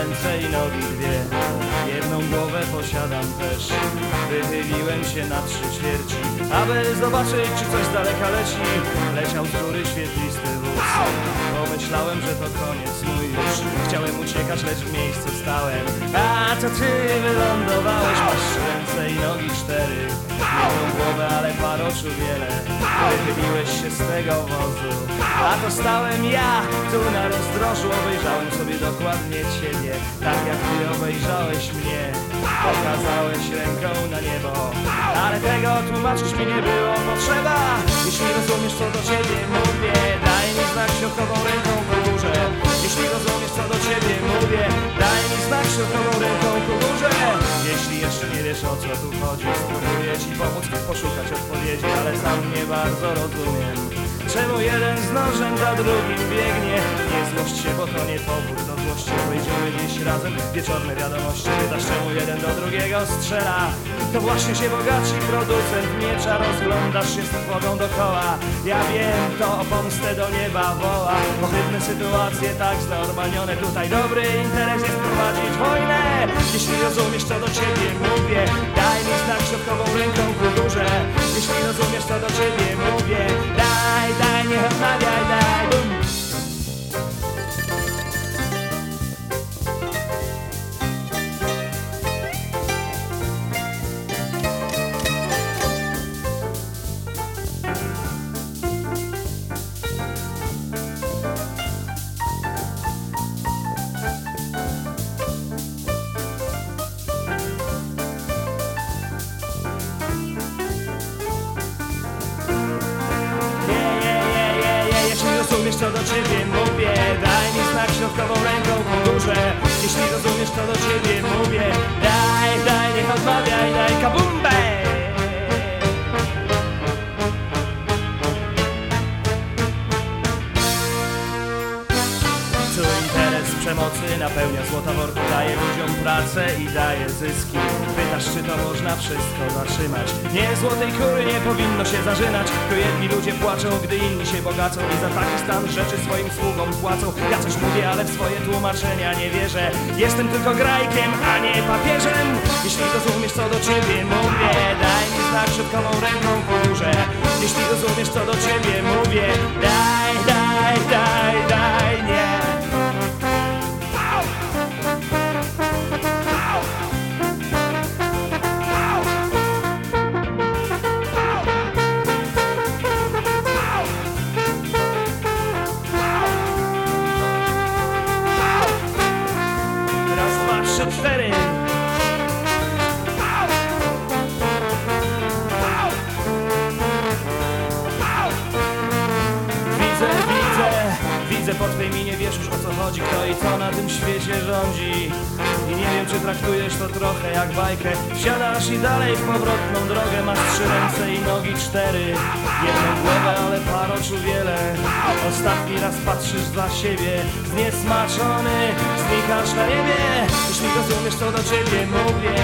ręce i nogi dwie. Jedną głowę posiadam też. Wychyliłem się na trzy ćwierci. Aby zobaczyć czy coś z daleka leci. Leciał z góry świetlisty wóz. Pomyślałem, że to koniec mój już Chciałem uciekać, lecz w miejscu stałem A to ty wylądowałeś? Masz ręce i nogi cztery. Jedną głowę, ale par oczu wiele. Wychyliłeś się z tego wozu. A to stałem ja Tu na rozdrożu. Obejrzałem sobie dokładnie ciebie Tak jak ty obejrzałeś mnie. Pokazałeś ręką na niebo Ale tego tłumaczyć mi nie było potrzeba. Jeśli rozumiesz co do ciebie mówię ręką ku górze Jeśli jeszcze nie wiesz o co tu chodzi Spróbuję ci pomóc poszukać odpowiedzi Ale sam nie bardzo rozumiem Czemu jeden z nożem za drugim biegnie? Nie złość się, bo to nie powód do złości. Wyjdziemy dziś razem, wieczorne wiadomości Pytasz czemu jeden do drugiego strzela. To właśnie się bogaci producent miecza Rozglądasz się z trwogą dokoła. Ja wiem, to o pomstę do nieba woła sytuacje tak znormalione Tutaj dobry interes jest prowadzić wojnę. Jeśli rozumiesz co do ciebie mówię Daj mi znak środkową ręką ku górze. Jeśli rozumiesz co do ciebie mówię Daj, daj, nie odmawiaj, rozumiesz co do ciebie mówię. Daj mi znak środkową ręką ku górze. Jeśli rozumiesz co do ciebie mówię przemocy napełnia złota worku Daje ludziom pracę i daje zyski. Pytasz czy to można wszystko zatrzymać? Nie złotej kury nie powinno się zażynać Tu jedni ludzie płaczą, gdy inni się bogacą I za taki stan rzeczy swoim sługom płacą. Ja coś mówię, ale w swoje tłumaczenia nie wierzę. Jestem tylko grajkiem, a nie papieżem. Jeśli rozumiesz co do ciebie mówię Daj mi znak środkową ręką ku górze. Jeśli rozumiesz co do ciebie mówię Daj, daj, daj, daj, widzę po twej minie, wiesz już o co chodzi, kto i co na tym świecie rządzi. I nie wiem, czy traktujesz to trochę jak bajkę. Wsiadasz i dalej w powrotną drogę, masz trzy ręce i nogi cztery. Jedną głowę, ale par oczu wiele. Ostatni raz patrzysz za siebie, zniesmaczony, znikasz na niebie. Jeśli rozumiesz, co do ciebie mówię,